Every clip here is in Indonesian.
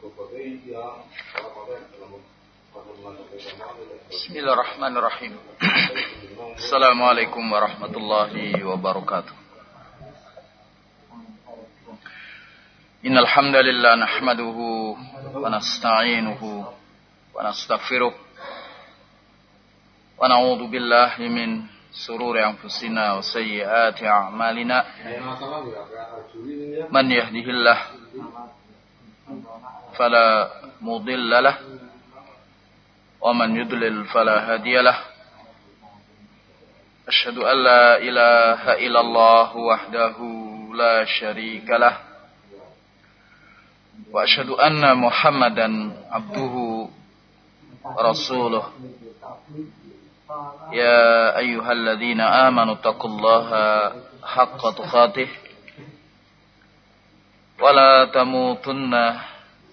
Bismillahirrahmanirrahim. Assalamualaikum warahmatullahi wabarakatuh. Innal hamdalillah nahmaduhu wa nasta'inuhu wa nastaghfiruh wa na'udzu billahi min sururi anfusina wa sayyiati a'malina. Man yahdihillah fala mudilla lahu ومن يضلل فلا هادي له. أشهد أن لا إله إلا الله وحده لا شريك له. وأشهد أن محمدا عبده ورسوله. يا أيها الذين آمنوا اتقوا الله حق تقاته. ولا تموتن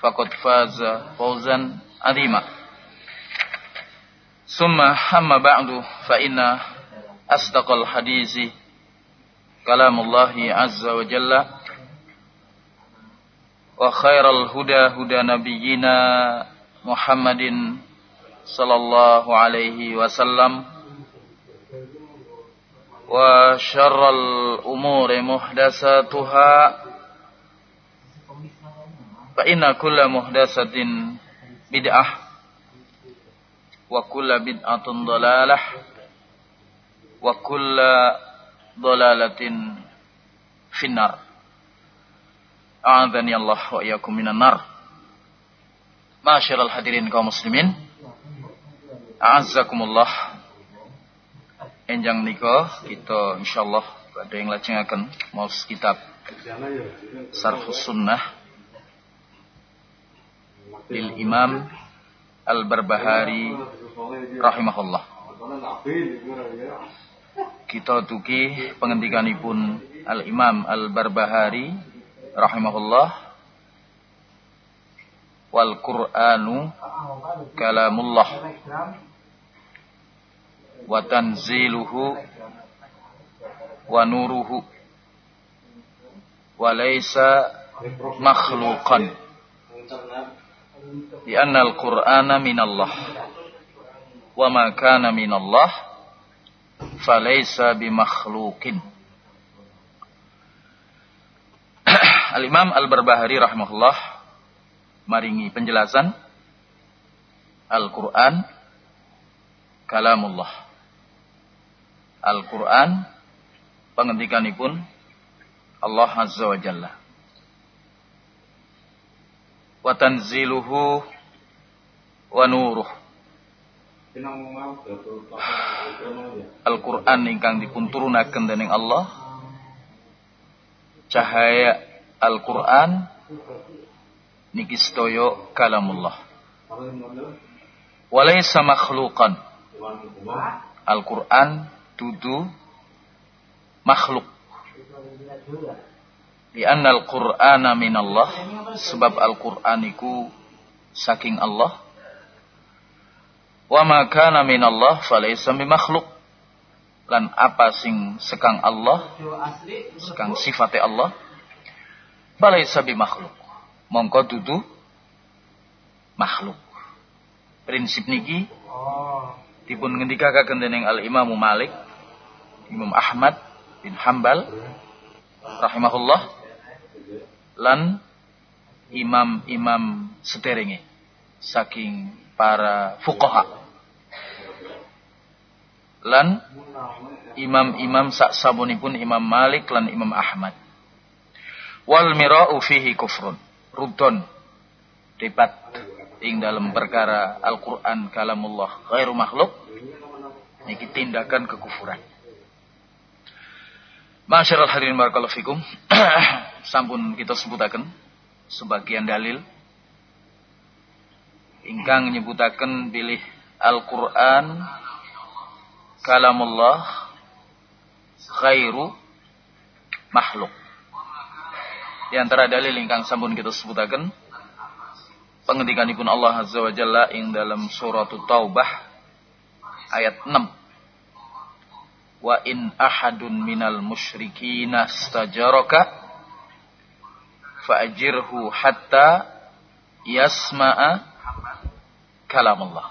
faqad faza fawzan azima. Summa hamma ba'du fa inna asdaqal hadisi kalamullahi azza wa jalla wa khairal huda huda nabiyyina Muhammadin sallallahu alaihi wasallam wa syarral umuri muhdasatuhā fa inna kulla muhdatsatin bid'ah wa kulla bid'atun dalalah wa kulla dalalatin finnar. A'adhani Allah wa iyakum minan nar. Ma'asyiral hadirin kaum muslimin a'azzakumullah. Enjang niko kita insyaallah ada yang lacing akan maus kitab sarfus Sunnah lil Imam Al-Barbahari rahimahullah. Kita tuki pengendikanipun Al Imam Al Barbahari rahimahullah. Wal Qur'anu kalamullah. Wa tanziluhu wa nuruhu. Wa laysa makhluqan di anna al-Qur'ana minallah wa ma kana minallah falaysa bimakhluqin. Al-Imam Al-Barbahari rahimahullah maringi penjelasan Al-Qur'an kalamullah. Al-Qur'an pengendikanipun Allah Azza wa Jalla. Wa tanziluhu wa nuruh. Al-Quran ingkang dipunturunaken dening Allah. Cahaya Al-Quran niki sedaya kalamullah. Walaysa makhluqan. Al-Quran dudu makhluk di anna Al-Qur'ana minallah sebab Al-Qur'an iku saking Allah Wa ma kana minallah falaysa makhluk. Lan apa sing sekang Allah, sekang sifatnya Allah, falaysa makhluk. Mongko dudu makhluk. Prinsip niki dipun ngendikaken dening Al Imam Malik, Imam Ahmad bin Hambal rahimahullah lan imam-imam sederenge saking para fuqaha. Lan imam-imam sak sabunipun Imam Malik lan Imam Ahmad. Wal mira'u fihi kufrun rudon debat ing dalam perkara Al-Qur'an kalamullah ghairu makhluk niki tindakan kekufuran Masyarul hadirin barakallahu fikum. Sampun kita sebutaken sebagian dalil ingkang nyebutaken pilih Al-Qur'an kalamullah khairu makhluk. Di antara dalil ingkang sampun kita sebutaken pengendikanipun Allah Azza wa Jalla ing dalam surat Taubah ayat 6 wa in ahadun minal musyrikina stajaraka fa'ajirhu hatta yasma'a kalam Allah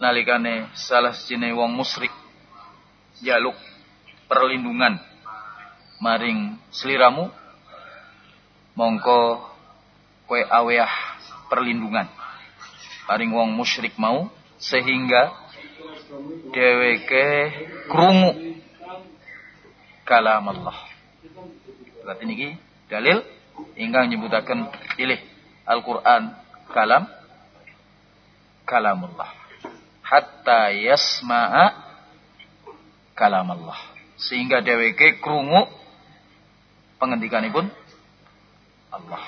nalikane salah sijine wong musyrik jaluk perlindungan maring seliramu mongko kue aweh perlindungan maring wong musyrik mau sehingga dheweke krungu kalam Allah. Berarti niki dalil ingkang nyebutaken pilih Al-Qur'an kalam kalamullah. Hatta yasma'a kalam Allah. Sehingga dheweke krungu pengendikanipun Allah.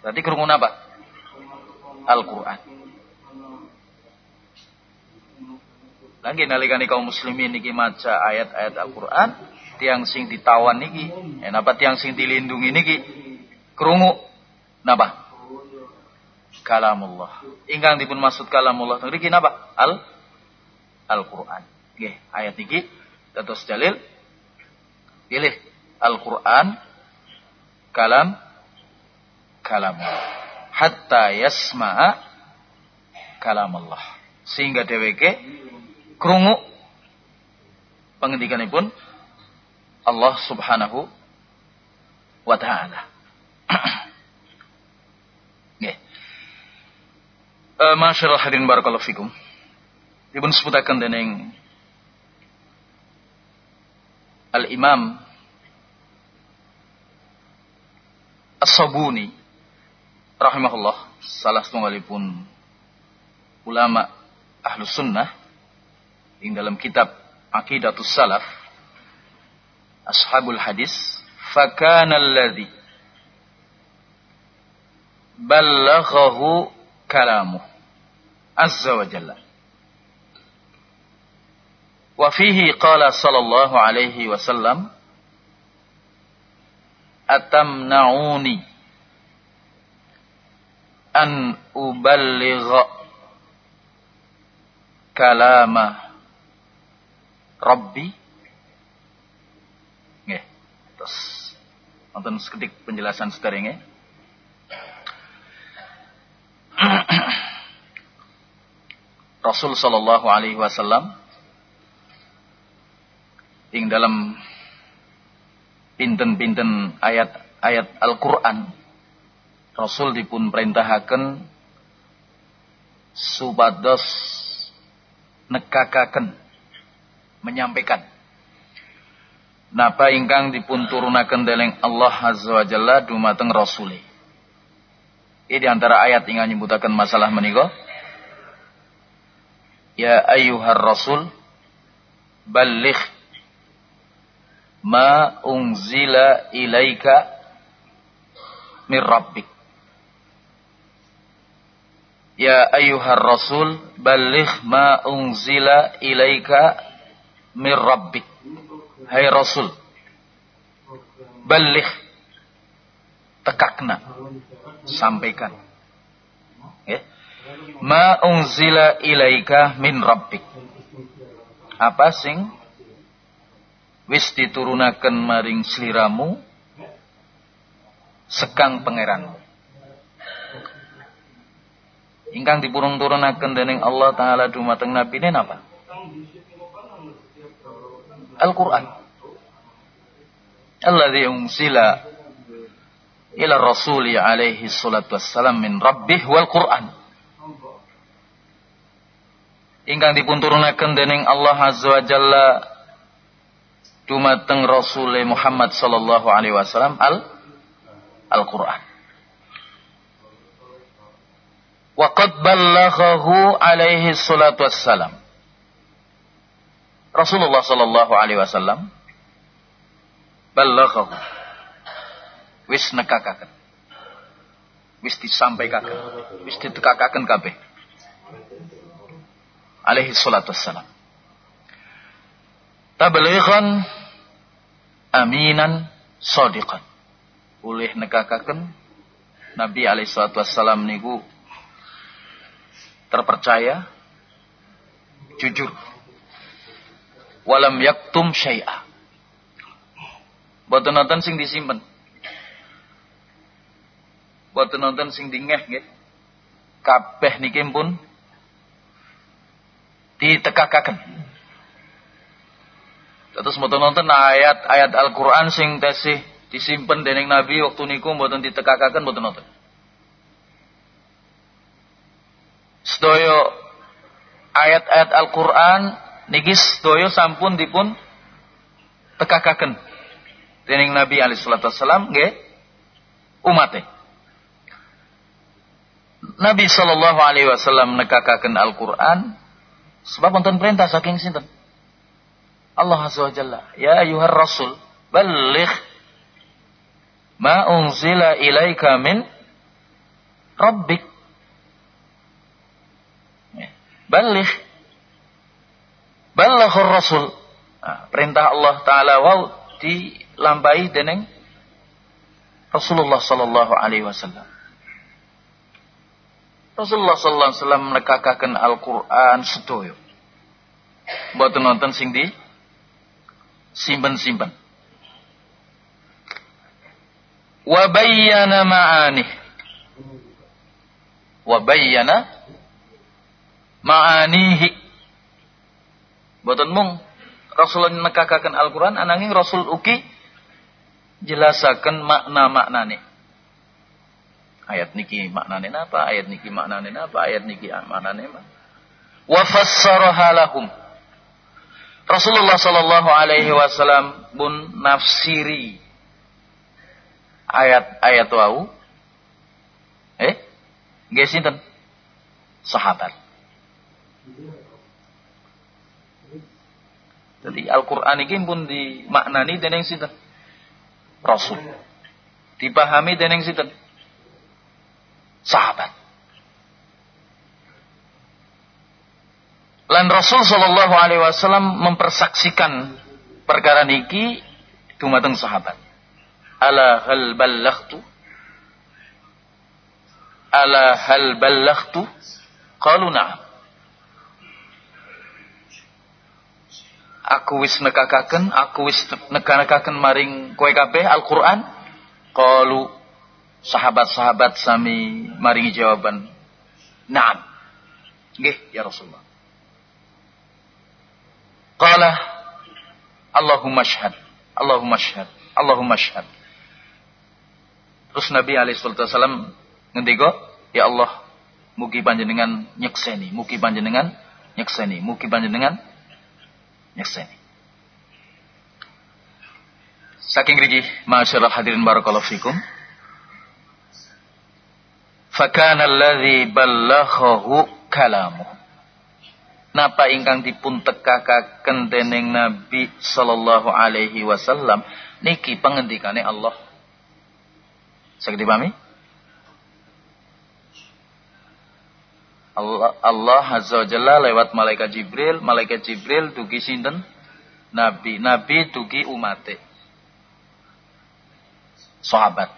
Berarti krungu apa? Al-Qur'an. Lagi nalikani kaum muslimin niki maca ayat-ayat Al-Qur'an, tiang sing ditawan niki, eh napa tiang sing dilindungi niki krungu napa? Kalamullah. Ingkang dipun maksud kalamullah niki napa? Al Al-Qur'an. Nggih, ayat niki dados dalil pilih Al-Qur'an kalam kalamullah. Hatta yasma'a kalamullah. Sehingga dheweke krungu pengendikanipun Allah Subhanahu wa taala. Nggih. Eh masyaallah hadirin barakallahu fikum. Dipun sebutaken dening Al-Imam As-Sabuni rahimahullah salah setunggalipun ulama ahlu sunnah di dalam kitab Aqidatus Salaf Ashabul Hadis fakana alladhi ballaghahu kalamu azza wa jalla. Wa fihi qala sallallahu alaihi wasallam atamna'uni an uballigha kalama Rabbi nggih terus nonton seketik penjelasan ya. Rasul sallallahu alaihi wasallam ing dalam pinten-pinten ayat-ayat Al-Qur'an Rasul dipun perintahaken supados nekakaken menyampaikan. Napa ingkang dipun turunaken dening Allah azza wa jalla dumateng rasuli. Ini di antara ayat ingkang nyebutaken masalah menika. Ya ayyuhar rasul balligh ma unzila ilaika min rabbik. Ya ayyuhar rasul balligh ma unzila ilaika min rabbik. Hai Rasul. Balik. Tekakna. Sampaikan. Ya. Ma unzila ilaika min rabbik. Apa sing wis diturunaken maring sliramu sekang pangeranmu. Ingkang dipurung turunaken dening Allah taala dumateng nabi napa? Al-Quran. Alladhi unsila ila rasuli alaihi salatu wassalam min rabbih wal Quran. ingkang dipun turunaken dening Allah Azza wa Jalla dumateng Rasul Muhammad sallallahu alaihi wasallam al Al-Qur'an. Wa qad ballaghahu alaihi salatu wassalam. Rasulullah sallallahu alaihi wasallam ballaghahu wis nekakaken. Wis disampaikaken wis ditekakaken kabeh. Alaihi salatu wassalam. Tablighan aminan sadiqan. Oleh nekakaken. Nabi alaihi salatu wassalam niku terpercaya jujur walam yaktum syai'a. Boten nonton sing disimpen. Boten nonton sing dingeh nggih. Kabeh niki pun ditekakaken terus mboten nonton ayat-ayat Al-Qur'an sing tesih disimpen dening Nabi waktu niku mboten ditekakaken mboten nonton. Sedaya ayat-ayat Al-Qur'an niki sedaya sampun dipun tekakaken dening Nabi alaihi salatu wasallam nggih umate. Nabi sallallahu alaihi wasallam nekakaken Al-Qur'an sebab wonten perintah saking sinten? Allah azza wa jalla. Ya ayuhar rasul balligh ma unzila ilaika min rabbik. Balligh ballaghur rasul nah, perintah Allah taala wau dilampahi dening Rasulullah sallallahu alaihi wasallam Rasulullah sallallahu alaihi wasallam nekakaken Al-Qur'an sedoyo. Mboten nonton sing di simpen-simpen. Wa bayyana ma'ani. Wa bayyana ma'anihi. Mboten mung Rasulullah nekakaken Al-Qur'an ananging Rasul uki jelasaken makna-maknane. Ayat niki maknane apa ayat niki maknane apa ayat niki maknane apa wa fassaraha lahum. Rasulullah sallallahu alaihi wasallam pun nafsiri ayat-ayat wau. Eh nggih sinten? Sahabat jadi Al-Qur'an iki pun dimaknani dening sinten? Rasul. Dipahami dening sinten? Sahabat. Lan Rasul Shallallahu Alaihi Wasallam mempersaksikan perkara niki dumateng sahabat. Ala hal ballaghtu Ala hal ballaghtu Qalu na'am Aku wis nekakaken, aku wis nekakaken maring kowe kabeh Al-Qur'an. Qalu sahabat-sahabat sami maringi jawaban Naam. Nggih ya Rasulullah. Qala Allahumma syhad. Allahumma syhad. Allahumma syhad. Terus Nabi alaihi wasallam ngendika, "Ya Allah, mugi panjenengan nyekseni, mugi panjenengan nyekseni, mugi panjenengan nyekseni." Saking rigi, masyaallah hadirin barakallahu fikum. Fakana alladhi ballaghahu kalamu. Napa ingkang dipun tekakaken dening Nabi sallallahu alaihi wasallam niki pengendikane Allah. Saged dipahami? Allah, Allah Azza wa Jalla lewat malaikat Jibril, malaikat Jibril dugi sinten? Nabi, Nabi dugi umate. Sahabat.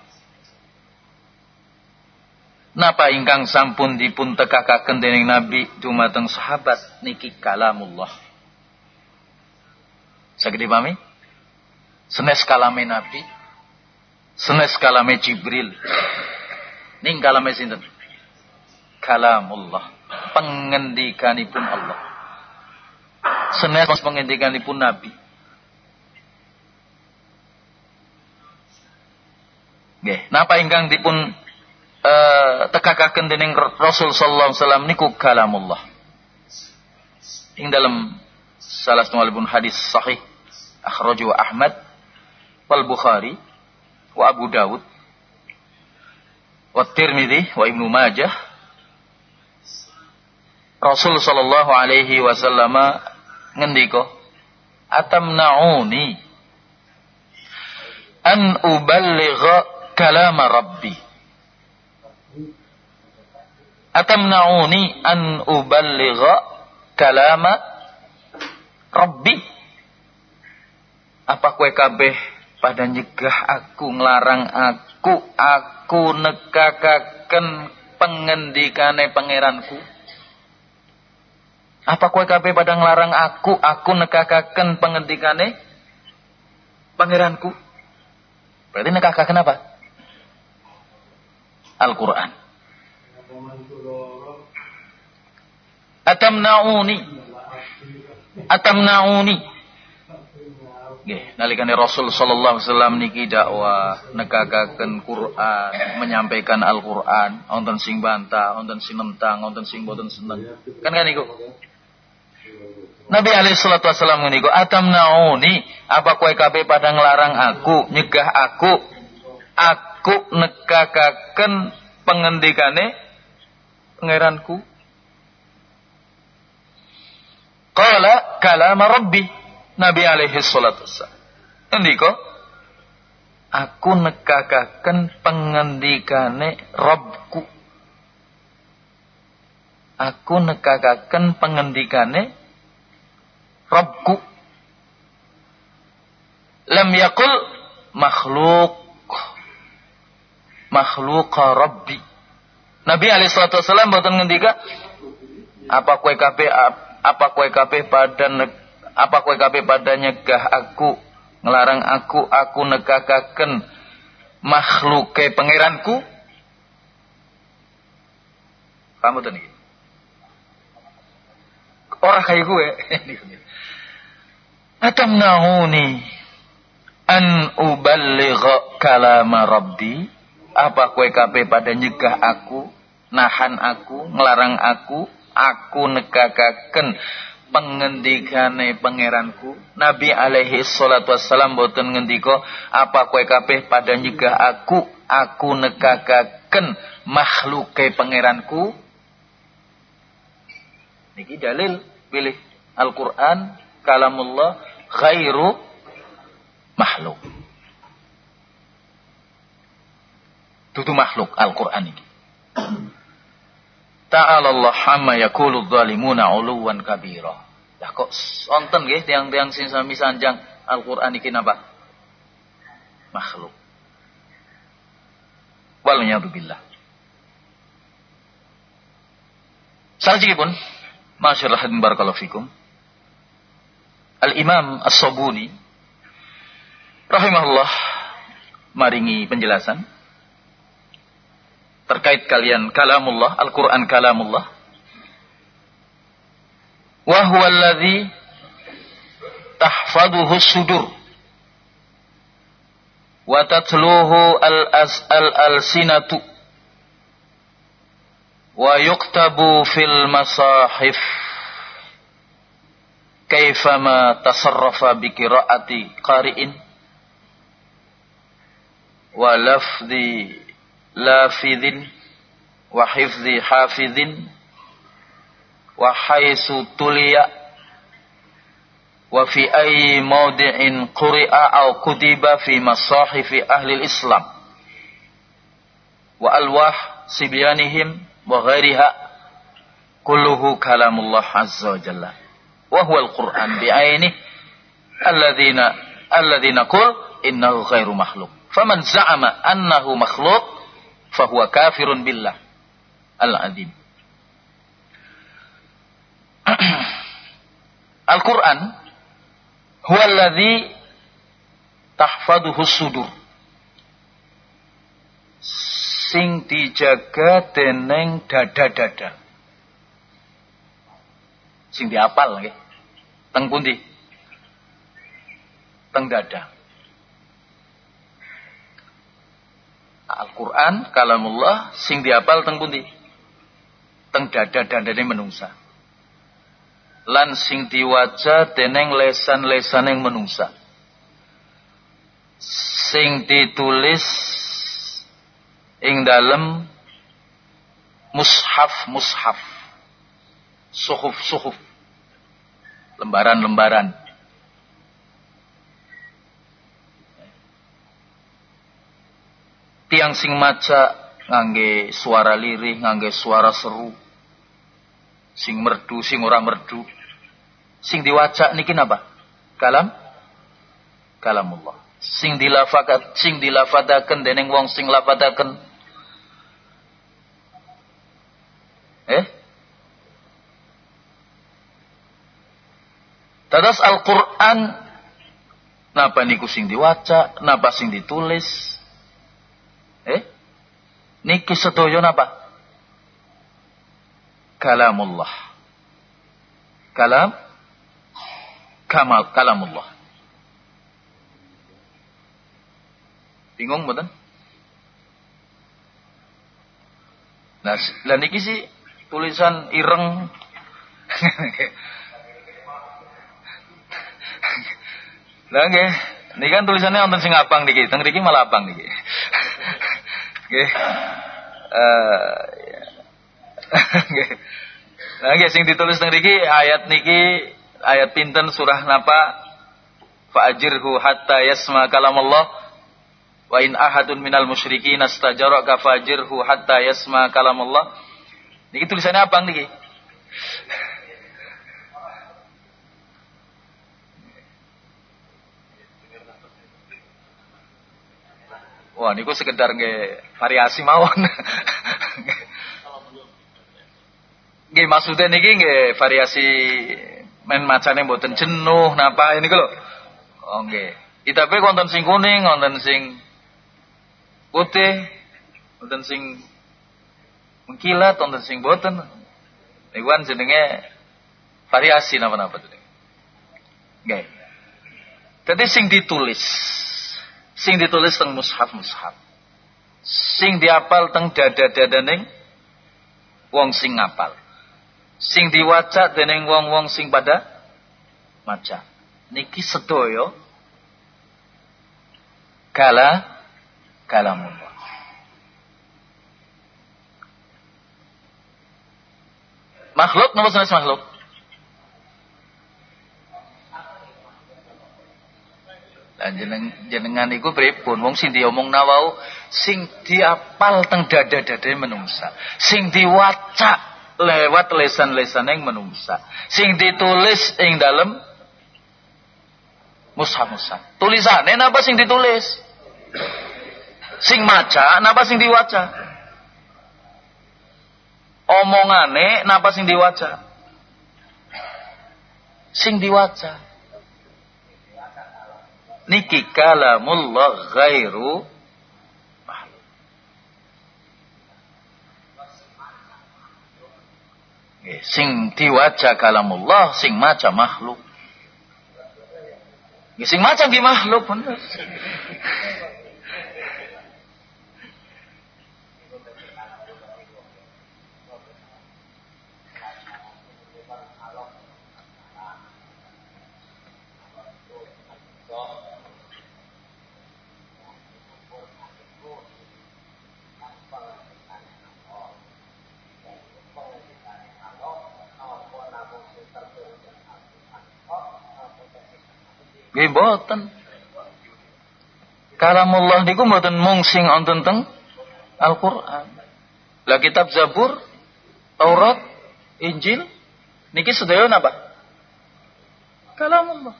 Napa ingkang sampun dipun tekakaken dening Nabi dumateng sahabat niki kalamullah. Saged dipahami? Senes kalame Nabi, senes kalame Jibril. Ning kalame sinten? Kalamullah. Pengendikanipun Allah. Senes pengendikanipun Nabi. Nggih, napa ingkang dipun uh, tekakaken dening Rasul sallallahu alaihi wasallam niku kalamullah. ing dalam salah satu hadis sahih akhraju Ahmad wal Bukhari wa Abu Dawud wa Tirmidzi wa Ibnu Majah Rasul sallallahu alaihi wasallam ngendika atamnauni an uballigha kalama rabbi. Atamnauni an uballigha kalama rabbi. Apa kue kabeh pada nyegah aku ngelarang aku aku nekakaken pengendikane pangeranku apa kue kabeh pada ngelarang aku? Aku nekakaken pengendikane pangeranku. Berarti nekakaken apa? Al-Quran. Atamnauni. Atamnauni. Nggih, nalikane Rasul sallallahu alaihi wasallam niki dakwah negagaken Quran, menyampaikan Al-Qur'an, wonten sing bantah, wonten sing nentang, wonten sing boten seneng. Kan kan niku. Nabi alaihi salatu wasallam niku, "Atamnauni, apa kowe kabeh pada nglarang aku, nyegah aku, aku negagaken pengendikane pangeranku?" Qala kalama rabbi Nabi alaihi salatu wassalam. Ndika aku nekakaken pengendikane Rabbku. Aku nekakaken pengendikane Rabbku. Lam yakul makhluk makhluk Rabbi. Nabi alaihi salatu wassalam boten ngendika apa kue kabeh apa kue kabeh pada apa kowe kabeh pada nyegah aku ngelarang aku aku negakaken makhluke pangeranku kamu tuh orang kayak gue. Atam nahuni an uballigha kalama rabbi? Apa kue kabeh pada nyegah aku nahan aku ngelarang aku? Aku negakaken pengendikane pangeranku. Nabi alaihi salatu wassalam boten ngendika apa kowe kabeh pada nyegah aku? Aku nekakaken makhluke pangeranku. Niki dalil pilih Al-Qur'an kalamullah ghairu makhluk Tutu makhluk Al-Qur'an ini Ta'ala Allah amma yakulu zalimuna uluwan kabira. Lah kok sonten nggih tiang-tiang sing sami sanjang Al-Qur'an iki napa? Makhluk. Wal billah. Salajipun, masyaallah barakallahu fikum. Al-Imam As-Sabuni rahimahullah maringi penjelasan terkait kalian kalamullah, Al-Quran kalamullah. Wahuwa alladhi tahfaduhu sudur. Wa tatluhu al-alsinatu. ويكتب في المصاحف كيفما تصرف بقراءة قارئ. ولفظ لافذ وحفظ حافظ. وحيث تلي وفي أي موضع قرئ أو كتب في مصاحف أهل الإسلام. وألواح صبيانهم wa ghairiha kulluhu kalamullah azza wa jalla wa huwa al-Qur'an bi'aini alladhina alladhina qul innahu ghairu makhluk faman za'ama annahu makhluk fahuwa kafirun billah al-azim. Al-Quran huwa alladhi tahfaduhu sudur. Sing dijaga deneng dada-dada. Sing diapal nggih. Teng pundi? Teng dada. Al-Quran, kalamullah, sing diapal teng pundi? Teng dada-dadane menungsa. lan sing diwaca dening lesan-lesan yang menungsa sing ditulis ing dalem mushaf mushaf. Suhuf suhuf. Lembaran-lembaran. Tiang sing maca ngangge suara lirih ngangge suara seru. Sing merdu sing ora merdu. Sing diwaca niki napa? Kalam? Kalamullah. Sing dilafakat sing dilafadaken dening wong sing lafadaken eh Tadas Al-Quran Napa niku sing diwaca Napa sing ditulis Eh? Niki sedaya napa? Kalamullah. Kalam kamal kalamullah. Bingung mboten? Nah, lah niki sih tulisan ireng Lah nggih, niki kan tulisannya wonten sing abang niki, teng mriki malah abang niki. Nggih. Eh. Nah, nggih sing ditulis teng mriki ayat niki ayat pinten surah napa? Fa'ajirhu hatta yasma kalamullah wa in ahadun minal musyrikin astajaraka fa'ajirhu hatta yasma kalamullah. Niki tulisannya apa niki? Wah, niku sekedar nggih variasi mawon. Nggih maksudnya niki nggih variasi men macane mboten jenuh napa ini lho. Oh nggih. Tapi wonten sing kuning, wonten sing putih, wonten sing mengkilat, wonten sing boten. Niku jenenge variasi napa-napa tuh. Nggih. Jadi sing ditulis sing ditulis teng mushaf-mushaf. Sing diapal teng dada-dadaning wong sing ngapal. Sing diwaca dening wong-wong sing pada maca. Niki sedaya kala kalamullah. Makhluk nomor sanes makhluk. Lah jeneng jenengan iku pripun? Wong sing diomong nawau sing diapal teng dada-dadane menungsa. Sing diwaca lewat lesan-lesan yang menungsa. Sing ditulis ing dalem mushaf-mushaf. Tulisane napa sing ditulis? Sing maca napa sing diwaca? Omongane napa sing diwaca? Sing diwaca niki kalamullah ghairu sing diwaca kalamullah sing maca makhluk. Sing maca di makhluk Nggih mboten. Kalamullah niku mboten mung sing wonten teng Al-Qur'an. Lah kitab Zabur, Taurat, Injil niki sedaya napa? Kalamullah.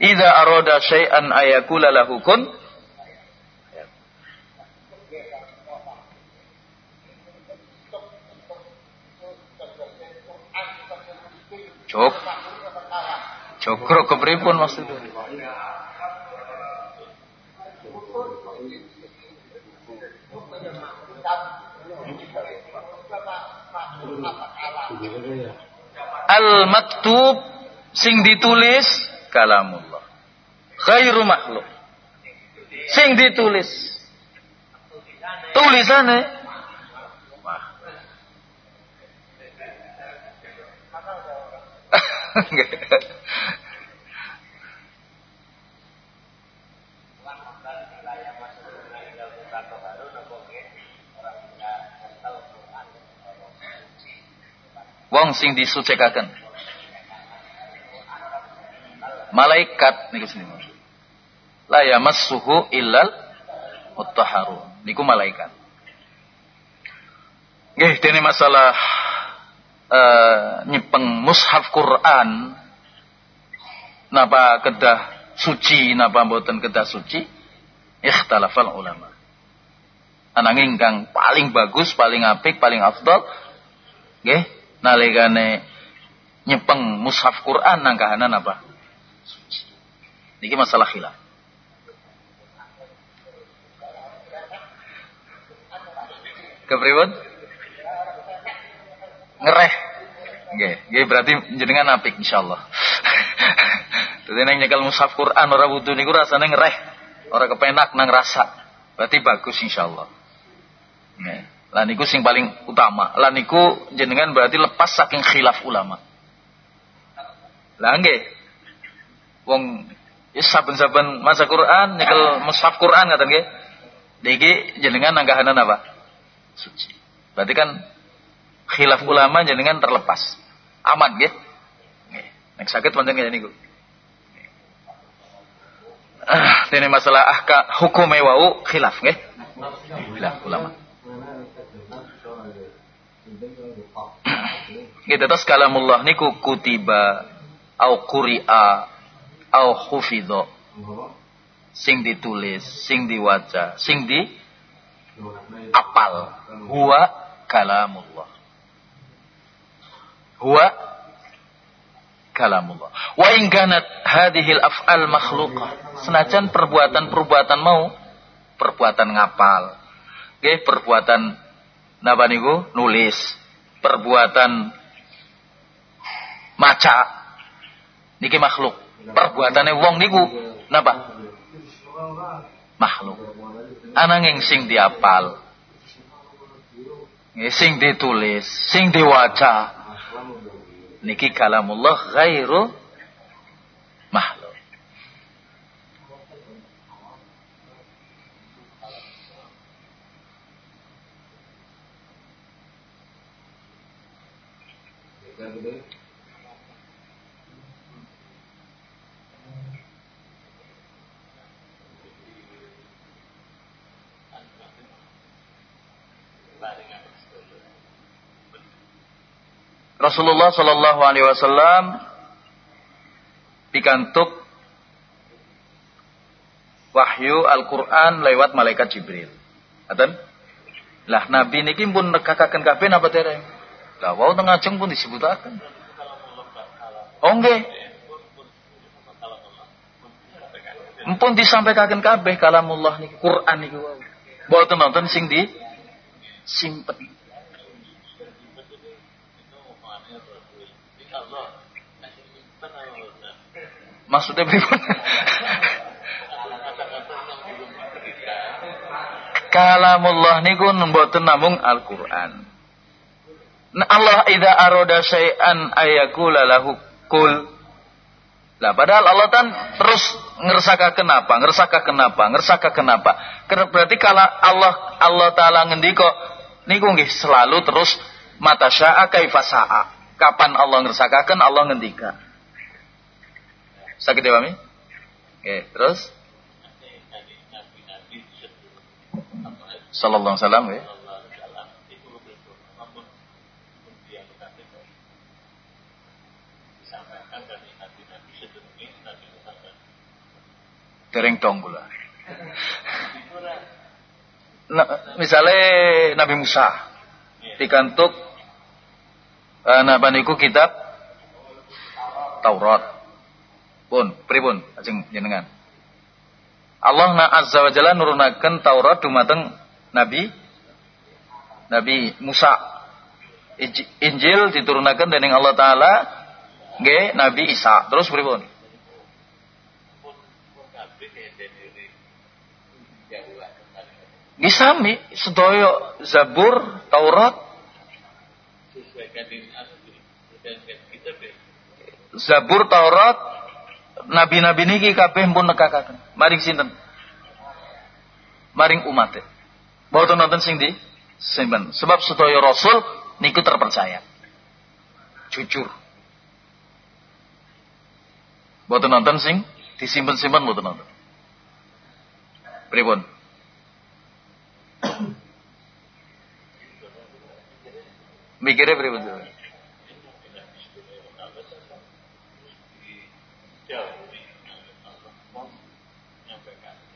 Idza arada syai'an ayakula lahu kun Cuk. Jogro kepripun maksudnya? Al-maktub sing ditulis kalamullah. Khairu makhluk. Sing ditulis. Tulisannya Wong sing disucikaken. Malaikat niku sini. La yamassuhu illal mutahharun. Niku malaikat. Nggih, dene masalah uh, nyepeng mushaf Quran napa kedah suci napa mboten kedah suci ikhtalafal ulama. Ananging kang paling bagus, paling apik, paling afdal nggih nalikane nyepeng mushaf Quran nangkahanan apa? Suci. Niki masalah khilaf. Kepripun? ngereh. Nggih, nggih berarti jenengan apik insyaallah. Dadi nek nyekel mushaf Quran ora wudu niku rasane ngereh, ora kepenak nang rasa. Berarti bagus insyaallah. Nggih. Lah niku sing paling utama. Lah niku jenengan berarti lepas saking khilaf ulama. Lah nggih. Wong ya saben-saben maca Quran nyekel mushaf Quran ngaten nggih. Niki jenengan nanggahanan apa? Suci. Berarti kan khilaf ulama jenengan terlepas. Aman nggih. Nek sakit pancen ngene niku. Ah, ini masalah ahka hukum wau khilaf nggih. Khilaf ulama. Kita terus kalamullah niku kutiba au quri'a au khufidho sing ditulis, sing diwaca, sing di apal. Huwa kalamullah huwa kalamullah. Wa in kanat hadhil af'al makhluqah. Senajan perbuatan-perbuatan mau perbuatan ngapal. Nggih, perbuatan napa niku? Nulis. Perbuatan maca. Niki makhluk. Perbuatane wong niku napa? Makhluk. Ananging sing diapal. Sing ditulis, sing diwaca, niki kalamullah ghairu makhluk. Rasulullah Shallallahu Alaihi Wasallam pikantuk wahyu Al-Quran lewat malaikat Jibril. Aten? Lah Nabi niki pun nekakaken kabeh napa dereng? Lah wau tengah jeng pun disebutaken. Oh nggih. Mpun disampaikan kabeh kalamullah niki Quran niki wau. Mboten nonton sing di simpen. Maksudnya pripun? Kalamullah niku mboten namung Al-Qur'an. Nah, Allah idza arada syai'an ayakula lahu kul. Lah padahal Allah kan terus ngersaka kenapa, ngersaka kenapa, ngersaka kenapa. Berarti kalau Allah Allah taala ngendika niku nggih selalu terus mata sya'a kaifa Kapan Allah ngersakaken Allah ngendika. Sakit ya Oke, terus? Sallallahu alaihi wasallam ya. Dereng dong pula. Nah, misalnya Nabi Musa dikantuk uh, napa niku kitab Taurat. Pun, pripun ajeng jenengan. Allah na azza wa jalla nurunaken Taurat dumateng Nabi Nabi Musa. Injil diturunaken dening Allah taala nggih Nabi Isa. Terus pripun? Nggih sedaya Zabur, Taurat Zabur Taurat nabi-nabi niki kabeh pun nekakaken. Maring sinten? Maring umat. Mboten nonton sing di. Sebab sedaya rasul niku terpercaya. Jujur. Mboten nonton sing disimpen-simpen mboten nonton. Pripun? Mikirnya pripun?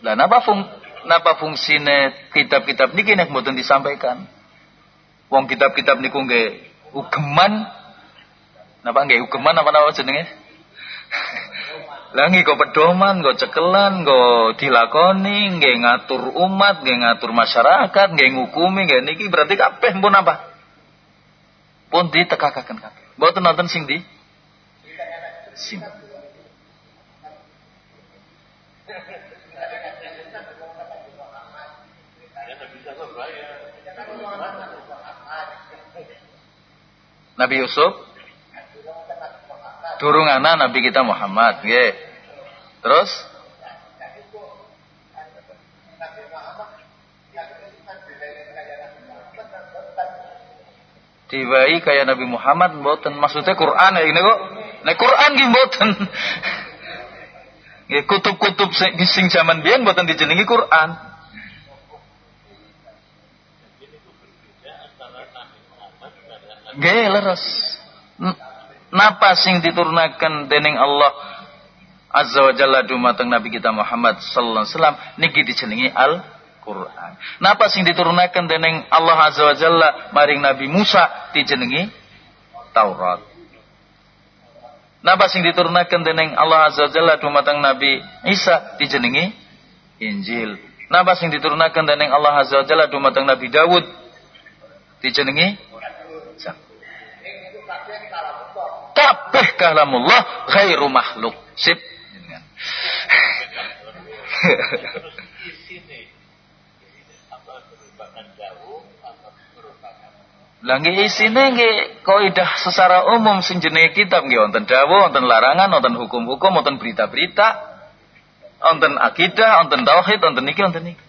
Lah napa fung napa fungsine kitab-kitab niki nek mboten disampaikan? Wong kitab-kitab niku nggih ugeman napa nggih ugeman apa napa jenenge? Langi kok pedoman, kok cekelan, kok dilakoni, nggih ngatur umat, nggih ngatur masyarakat, nggih ngukumi, nggih niki berarti kabeh pun apa? Pun ditekakaken kabeh. Mboten nonton sing di sing. Nabi Yusuf durung anak Nabi kita Muhammad, nggih. Terus Diwai kayak Nabi Muhammad mboten maksudnya Quran ya ini kok. Nek Quran nggih mboten. Kutub-kutub sing, sing zaman biyen mboten dijenengi Quran. Nggih leres napa sing diturunaken dening Allah Azza wa Jalla dumateng Nabi kita Muhammad sallallahu alaihi wasallam niki dijenengi Al Quran. Napa sing diturunaken dening Allah Azza wa Jalla maring Nabi Musa dijenengi Taurat. Napa sing diturunaken dening Allah Azza wa Jalla dumateng Nabi Isa dijenengi Injil. Napa sing diturunaken dening Allah Azza wa Jalla dumateng Nabi Dawud dijenengi kabeh kalamullah ghairu makhluk. Sip. Lagi isine nggih kaidah secara umum sing jenenge kitab nggih wonten dawuh, wonten larangan, wonten hukum-hukum, wonten berita-berita, wonten akidah, wonten tauhid, wonten niki, wonten niki.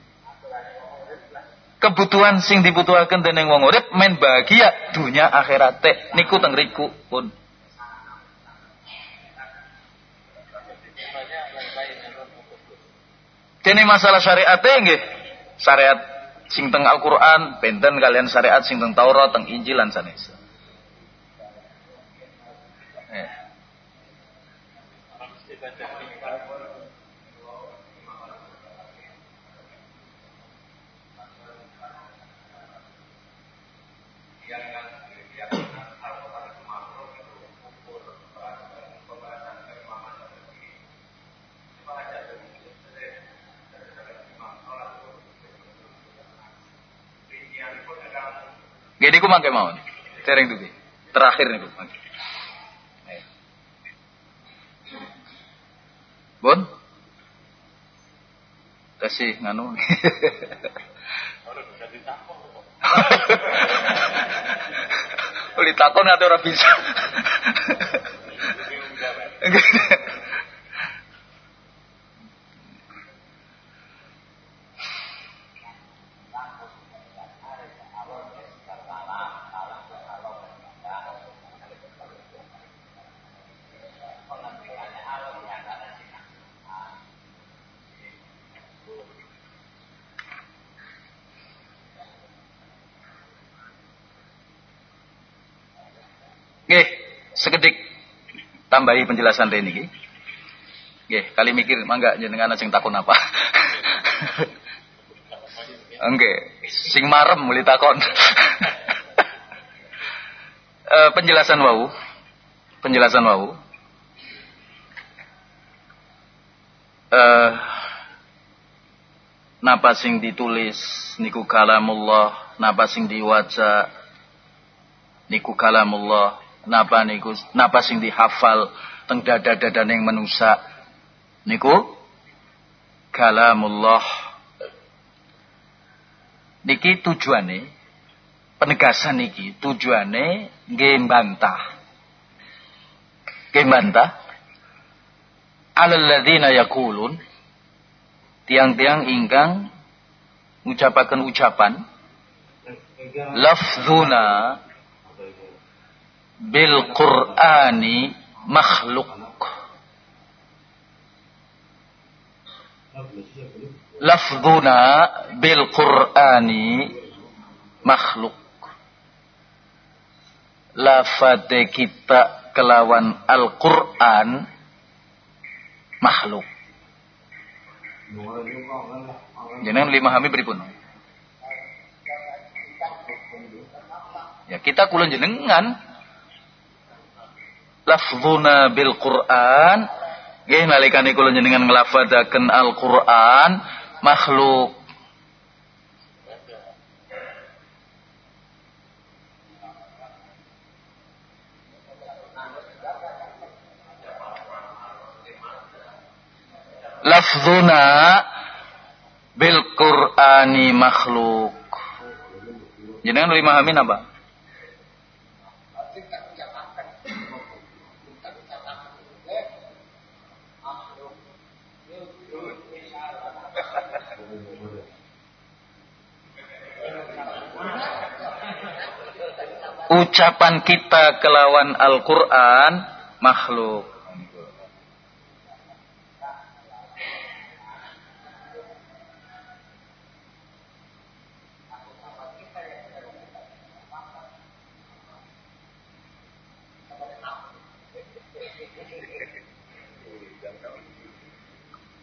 Kebutuhan sing dibutuhaken dening wong urip men bahagia dunia akhirat niku teng pun. Kene masalah syariat nggih. Syariat sing teng Al-Qur'an benten kalian syariat sing teng Taurat teng Injil lan sanes. Gede ku mangke mau. Tereng dugi. Terakhir niku mangke. Bon? Kasih nganu. Boleh takon atau orang bisa. Nggih, sekedik tambahi penjelasan ini nggih. Nggih, kali mikir mangga jenengan sing takon apa. Nggih, sing marem muli takon. e, penjelasan wau. Penjelasan wau. Eh napa sing ditulis niku kalamullah, napa sing diwaca niku kalamullah, napa niku? Napa sing dihafal teng dada-dada ning manusa niku? Kalamullah. Niki tujuane penegasan niki tujuane nggih mbantah. Kembanta. Alal ladzina yakulun tiang-tiang ingkang ngucapaken ucapan lafzuna bil Qur'ani makhluk. Lafzuna bil Qur'ani makhluk. Lafade kita kelawan Al-Quran makhluk. Jangan lima hami beripun ya kita kulon jenengan lafzuna bil Quran nggih nalikane kula jenengan nglafadzaken Al-Quran makhluk lafzuna bil Qur'ani makhluk. Jenengan lebih mahamin apa? Ucapan kita kelawan Al-Quran makhluk.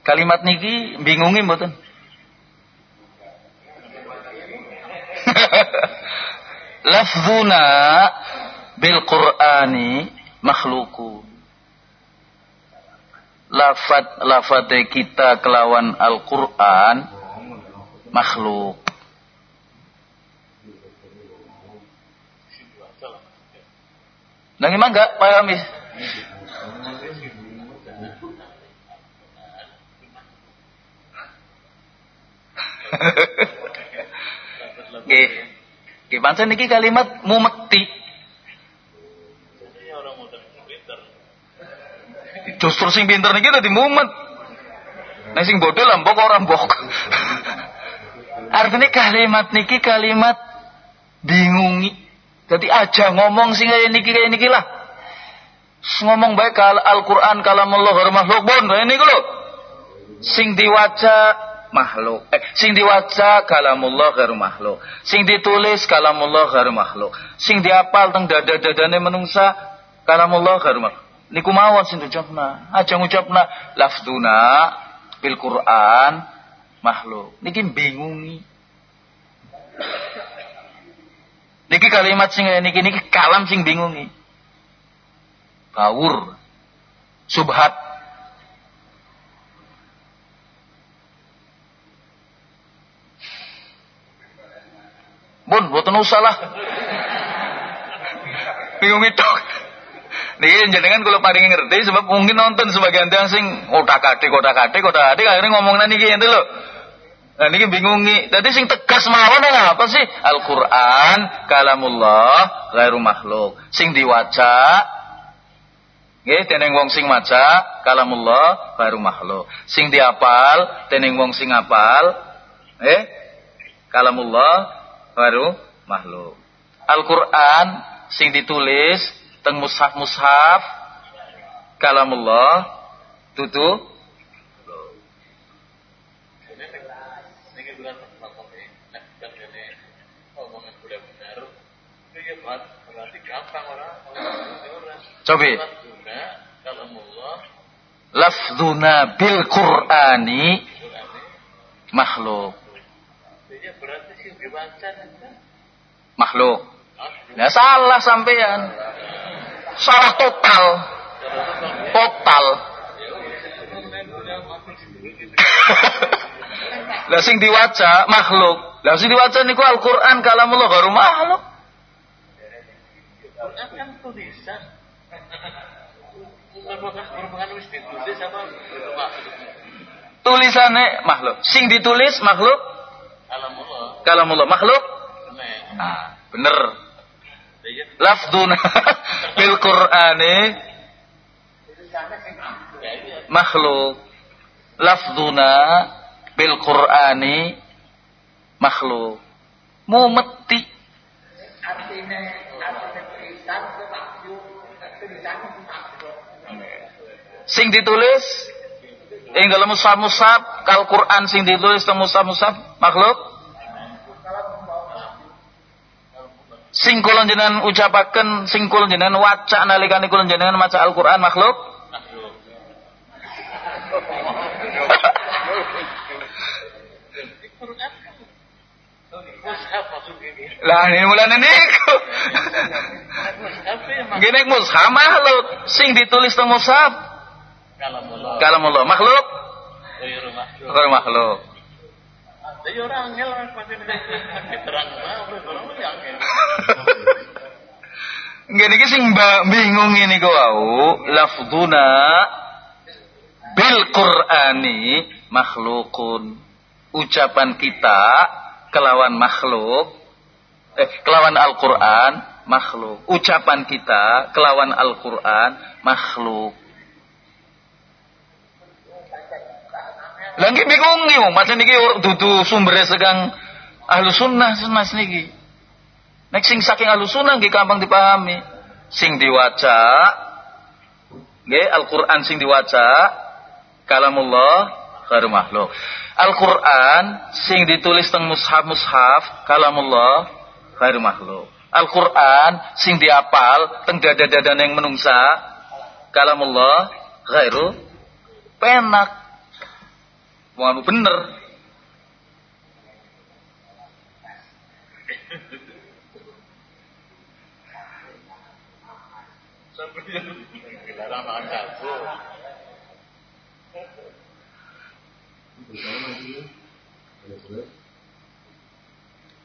Kalimat niki bingungi mboten? Lafzuna bil Qur'ani makhluku. Lafat lafat kita kelawan Al-Qur'an makhluk. Nang emang enggak paham ya? Nggih. Pancen niki kalimat mumekti. Justru sing pinter niki dadi mumet. Nek sing bodoh lah mbok ora mbok. Artinya kalimat niki kalimat bingungi. Jadi aja ngomong sing kaya niki kaya niki lah. Ngomong baik Al-Qur'an kalamullah makhluk bon ini lho. Sing diwaca makhluk. Eh, sing diwaca kalamullah ghairu makhluk. Sing ditulis kalamullah ghairu makhluk. Sing diapal teng dada-dadane menungsa kalamullah ghairu makhluk. Niku mawon sing ucapna. Aja ngucapna lafduna bil Quran makhluk. Niki bingungi. Niki kalimat sing niki niki kalam sing bingungi. Bawur. Subhat Usah lah. Bingung itu. Nih jenengan kalau paling ngerti sebab mungkin nonton sebagian tiang sing otak atik otak atik otak atik akhirnya ngomong nani gini dulu. Nah ini bingungi. Tadi sing tegas mawon apa sih? Al-Qur'an kalamullah ghairu makhluk. Sing diwaca nggih teneng wong sing maca kalamullah ghairu makhluk. Sing diapal teneng wong sing apal eh kalamullah baru makhluk. Al-Quran sing ditulis teng mushaf-mushaf kalamullah tutu Coba. Lafzuna bil Qur'ani makhluk. Makhluk. Nah salah sampean. Salah total. Total. Lah sing diwaca makhluk. Lah sing diwaca niku Al-Qur'an kalamullah baru makhluk. Quran kan tulisan. Tulisannya makhluk. Sing ditulis makhluk Kalamullah. Kalamullah makhluk? Ah, bener. Lafduna bil Qur'ani makhluk. Lafduna bil Qur'ani makhluk. Mumeti. Artinya sing ditulis ing dalam mushaf-mushaf kal Quran sing ditulis teng mushaf-mushaf makhluk sing kula jenengan ucapaken sing kula jenengan waca nalikane kula jenengan maca Al-Qur'an makhluk Lah ini mulane niku. Gini mushaf makhluk sing ditulis teng mushaf. Kalamullah. Kalamullah makhluk. Ghairu makhluk. Jadi orang angel terang Gini iki sing bingung ini kau wau lafduna bil Qur'ani makhlukun. Ucapan kita kelawan makhluk eh kelawan Al-Qur'an makhluk. Ucapan kita kelawan Al-Qur'an makhluk. Lagi bingung nih, macam niki dudu sumber segang ahlu sunnah mas niki. Nek sing saking ahlu sunnah nggih gampang dipahami. Sing diwaca, nggih Al-Qur'an sing diwaca, kalamullah khair makhluk. Al-Qur'an sing ditulis teng mushaf-mushaf, kalamullah khair makhluk. Al-Qur'an sing diapal teng dada-dada yang menungsa, kalamullah khairu penak Mau anu bener.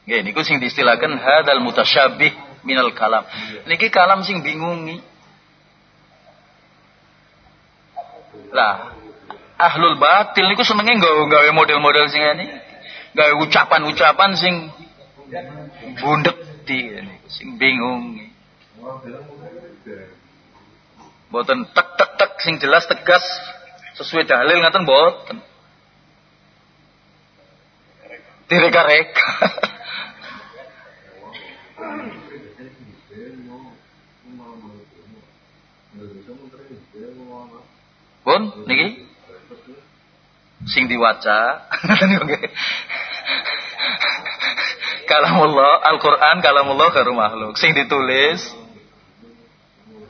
Nggih niku sing diistilahkan hadal mutasyabih minal kalam. Niki kalam sing bingungi. Lah, ahlul batil niku senenge nggawe gawe model-model sing ngene. Gawe ucapan-ucapan sing bundek di sing bingung. Boten tek tek tek sing jelas tegas sesuai dalil ngaten boten. Direka-reka. Pun niki sing diwaca. Kalamullah Al-Qur'an kalamullah karo makhluk. Sing ditulis.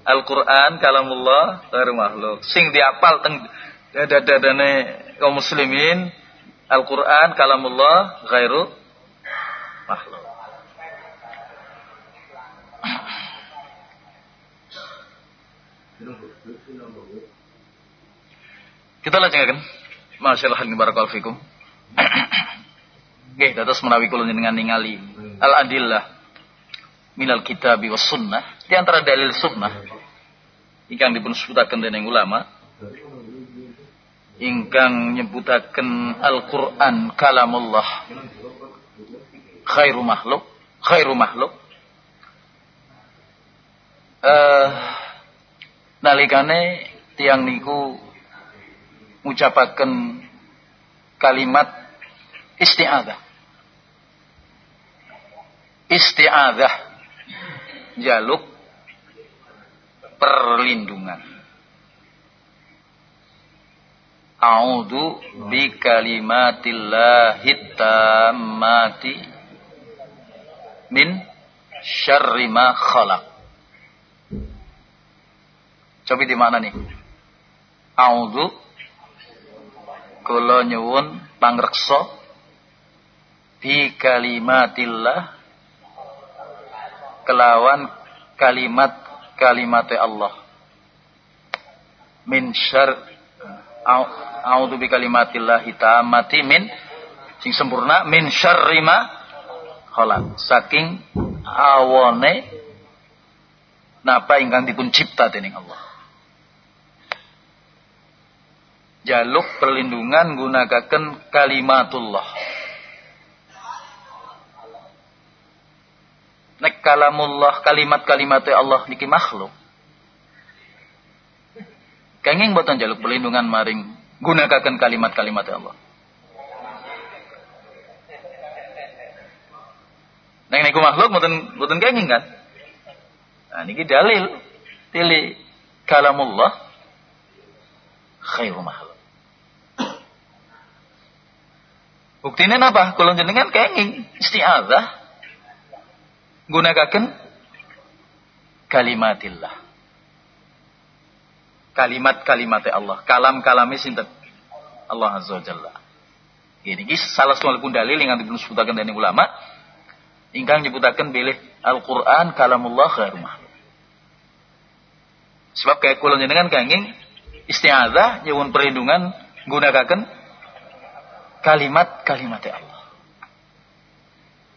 Al-Qur'an kalamullah karo makhluk. Sing diapal teng dadadane kaum muslimin Al-Qur'an kalamullah ghairu makhluk. Kita lanjutkan Masyaallah barakallahu fikum. Nggih, dados menawi kula dengan ningali al-adillah minal kitab was sunnah, di antara dalil sunnah ingkang dipun sebutaken dening ulama ingkang nyebutaken Al-Qur'an kalamullah khairu makhluk, khairu makhluk. Eh uh, nalikane tiang niku ngucapaken kalimat isti'adah. Isti'adah jaluk perlindungan. A'udzu bi kalimatillahi tammati min syarri ma khalaq. Coba di mana nih? A'udzu kula nyuwun pangreksa bi kalimatillah kelawan kalimat kalimat Allah. Min syar a'udzu bi kalimatillah hitamati min sing sempurna min syarri ma khalaq. Saking awone napa ingkang dipun cipta dening Allah jaluk perlindungan gunakan kalimatullah. Nek kalamullah kalimat-kalimat Allah niki makhluk. Kenging boten jaluk perlindungan maring gunakan kalimat-kalimat Allah. Neng niku makhluk boten boten kenging kan? Nah niki dalil pilih kalamullah khairu makhluk. Buktinya apa? Kalau jenengan kenging isti'adzah gunakan kalimatillah. Kalimat-kalimat Allah, kalam-kalami sinten Allah Azza wa Jalla. Ini salah satu pun dalil yang dipun sebutaken dari ulama ingkang nyebutaken bilih Al-Qur'an kalamullah khairu. Sebab kayak kula jenengan kenging isti'adzah nyuwun perlindungan gunakan kalimat-kalimat Allah.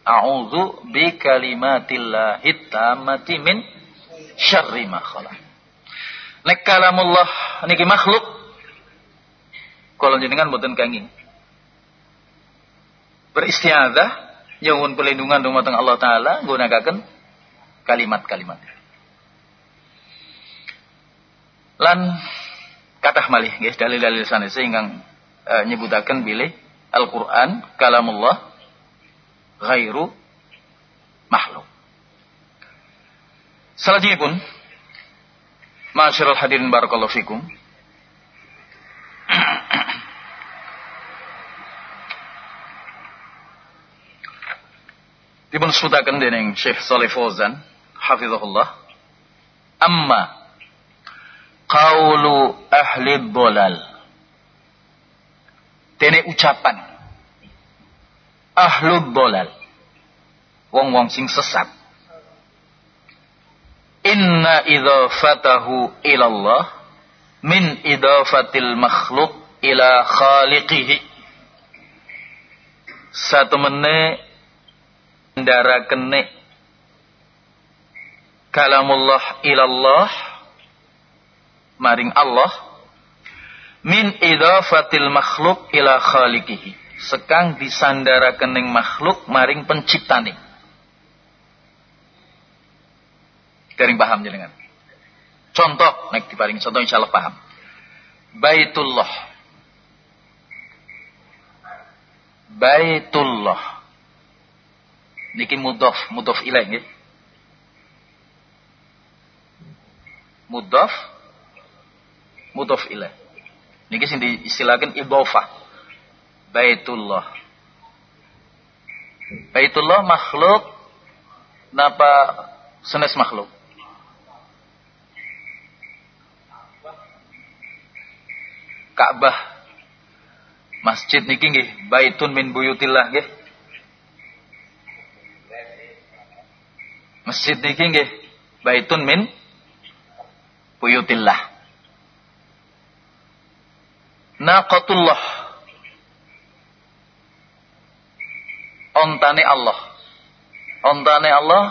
A'udzu bi kalimatillahi tammati min syarri ma khalaq. Nek kalamullah niki makhluk kalau jenengan boten kenging. Beristiadzah nyuwun perlindungan dumateng Allah taala gunakan kalimat-kalimat. Lan kata malih guys dalil-dalil sanes ingkang e, nyebutaken bilih Al-Qur'an kalamullah ghairu makhluk. Selanjutnya pun Masyarul hadirin barakallahu fikum. Dipun sebutaken dening Syekh Saleh Fauzan hafizahullah. Amma qaulu ahli dhalal. Dene ucapan. Ahlu dhalal. Wong-wong sing sesat. Inna idhafatahu ilallah min idhafatil makhluk ila khaliqihi. Satu menit ndara kene. Kalamullah ilallah maring Allah min idhafatil makhluk ila khaliqihi sekang disandara kening makhluk maring penciptane Garing paham jenengan. Contoh, nek diparingi contoh insyaallah paham. Baitullah. Baitullah. Niki mudhof, mudhof ilaih nggih. Mudhof mudhof ilaih. Niki sing diistilahkan idhofah. Baitullah. Baitullah makhluk napa senes makhluk? Ka'bah. Masjid niki nggih baitun min buyutillah nggih. Masjid niki nggih baitun min buyutillah. Naqatullah. Ontane Allah. Ontane Allah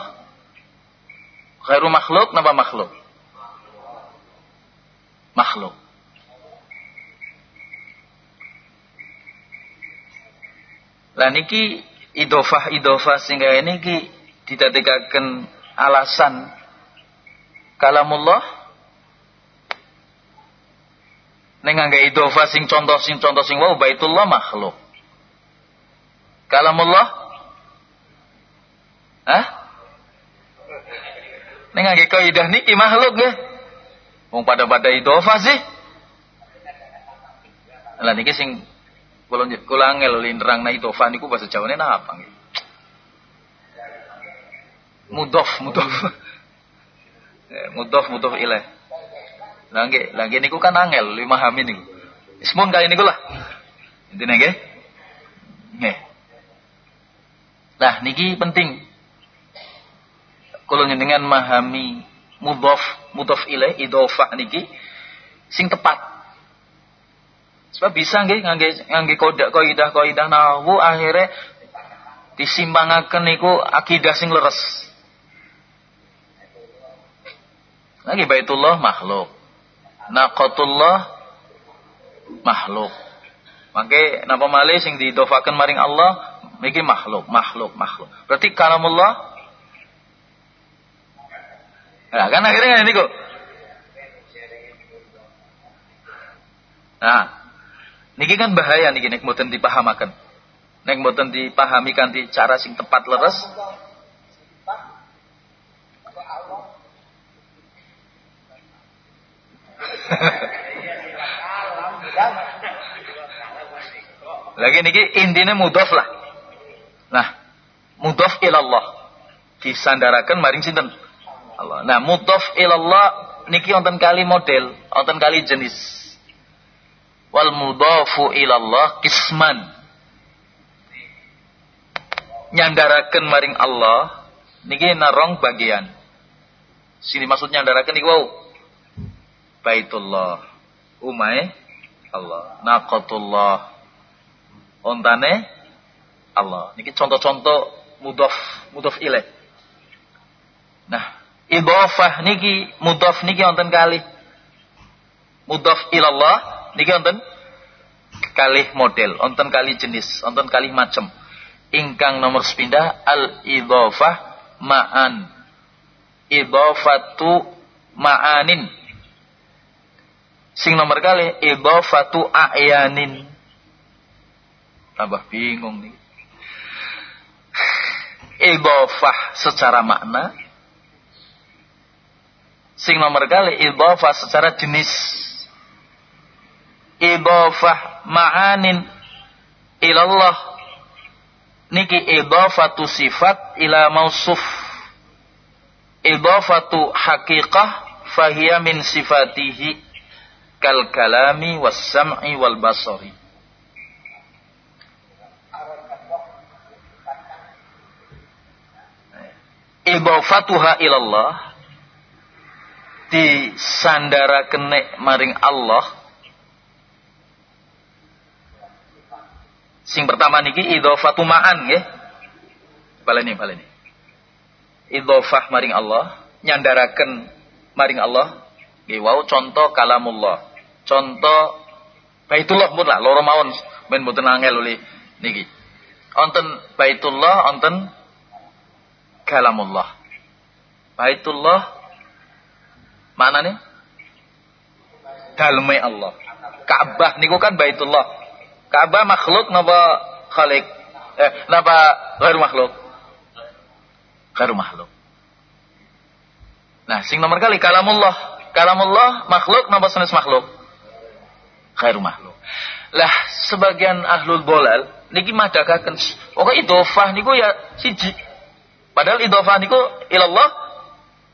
khairu makhluk napa makhluk? Makhluk. Lah niki idofah-idofah sehingga ini ki didadekaken alasan kalamullah ning ngangge idofah sing contoh sing contoh sing wau baitullah makhluk. Kalamullah Hah? Ning ngangge kaidah niki makhluk nggih. Wong pada-pada idofah sih. Lah niki sing kalau kula angel linrang na itu niku bahasa Jawane napa nggih? Mudof, mudof. Eh, mudof, mudof ilaih. Lagi, lagi niku kan angel lima hamin niku. Ismun kali niku lah. Intine nggih. Nggih. Nah, niki penting. Kalau dengan memahami mudof, mudof ilaih, idofah niki sing tepat. Sebab bisa nggih ngangge ngangge kodak kaidah kaidah nahu akhirnya disimpangaken niku akidah sing leres. Lagi Baitullah makhluk. Naqatullah makhluk. Mangke napa malih sing didofaken maring Allah niki makhluk, makhluk, makhluk. Berarti kalamullah Nah, kan akhirnya ini kok Nah, niki kan bahaya niki nek mboten dipahamaken. Nek mboten dipahami kanthi cara sing tepat leres. Lagi niki intinya mudhof lah. Nah, mudhof ilallah disandarakan maring sinten? Allah. Nah, mudhof ilallah niki wonten kali model, wonten kali jenis. Wal mudhafu ilallah kisman. Nyandaraken maring Allah niki narong bagian. Sini maksud nyandaraken niki wau. Baitullah. Umay Allah. Naqatullah ontane Allah. Niki contoh-contoh mudhof mudhof ilaih. Nah, idhofah niki mudhof niki wonten kali. Mudhof ilallah niki wonten kali model, wonten kali jenis, wonten kali macem. Ingkang nomor sepindah al idhofah ma'an. Idhofatu ma'anin. Sing nomor kali idhofatu a'yanin tambah bingung nih. Idofah secara makna. Sing nomor kali idofah secara jenis. Idofah ma'anin ilallah. Niki idofatu sifat ila mausuf. Idofatu haqiqah fahiya min sifatihi kal kalami was sam'i wal basari. idhafatuha ilallah disandara kene maring Allah. Sing pertama niki idhafatu ma'an nggih. Baleni baleni idhafah maring Allah nyandaraken maring Allah nggih wau contoh kalamullah contoh Baitullah pun lah loro mawon ben mboten angel oleh niki wonten Baitullah wonten kalamullah. Baitullah nih? dalme Allah. Ka'bah niku kan Baitullah. Ka'bah makhluk napa khalik? Eh, napa ghair makhluk? Ghair makhluk. Nah, sing nomor kali kalamullah. Kalamullah makhluk napa sanes makhluk? Ghair makhluk. Lah, sebagian ahlul bolal niki madakaken pokoke idhofah niku ya siji Padahal idhofah niku ilallah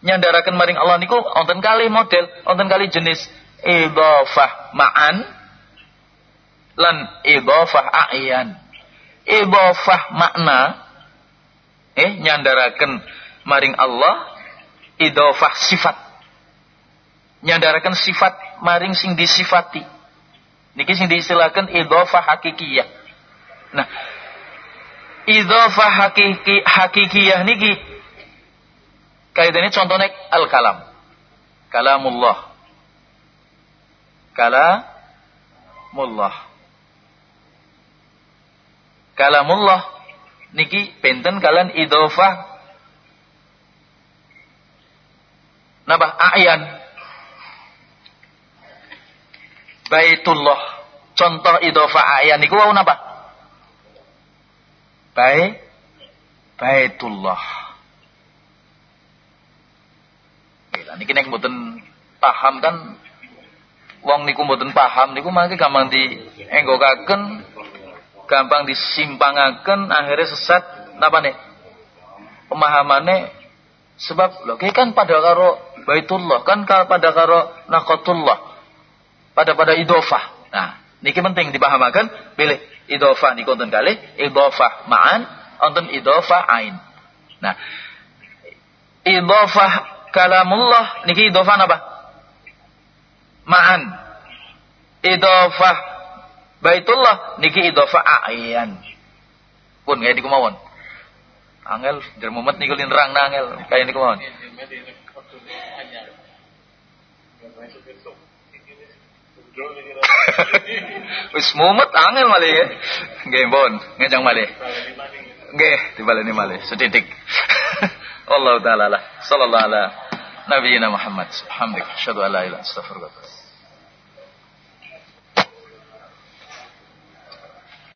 nyandaraken maring Allah niku wonten kali model, wonten kali jenis idhofah ma'an lan idhofah a'yan. Idhofah makna eh nyandaraken maring Allah idhofah sifat. Nyandaraken sifat maring sing disifati. Niki sing diistilahkan idhofah hakikiyah. Nah, idhofah hakiki hakikiyah niki kaidane contohnya al kalam kalamullah. Kalamullah. Kalamullah niki benten kalian idhofah. Nabah a'yan baitullah. Contoh idhofah a'yan. Niku wau napa? Bait Baitullah. Gila niki nek mboten paham kan wong niku mboten paham niku mangke gampang dienggokaken gampang disimpangaken akhirnya sesat. Napa nih pemahamannya sebab lho kan pada karo Baitullah kan pada karo Naqatullah pada pada idofah nah niki penting dipahamaken pilih idhofah niku wonten kalih idhofah ma'an wonten idhofah ain. Nah, idhofah kalamullah niki idhofah apa? Ma'an. Idhofah Baitullah niki idhofah ayan. Pun kaya niku mawon. Angel dermumet niku linrang nangel kaya niku mawon. Wis mumet angel malih ya. Nggih bon, ngejang malih. Nggih, dibaleni malih setitik. Allah taala lah. Sallallahu ala nabiyina Muhammad. Alhamdulillah. Asyhadu an la ilaha.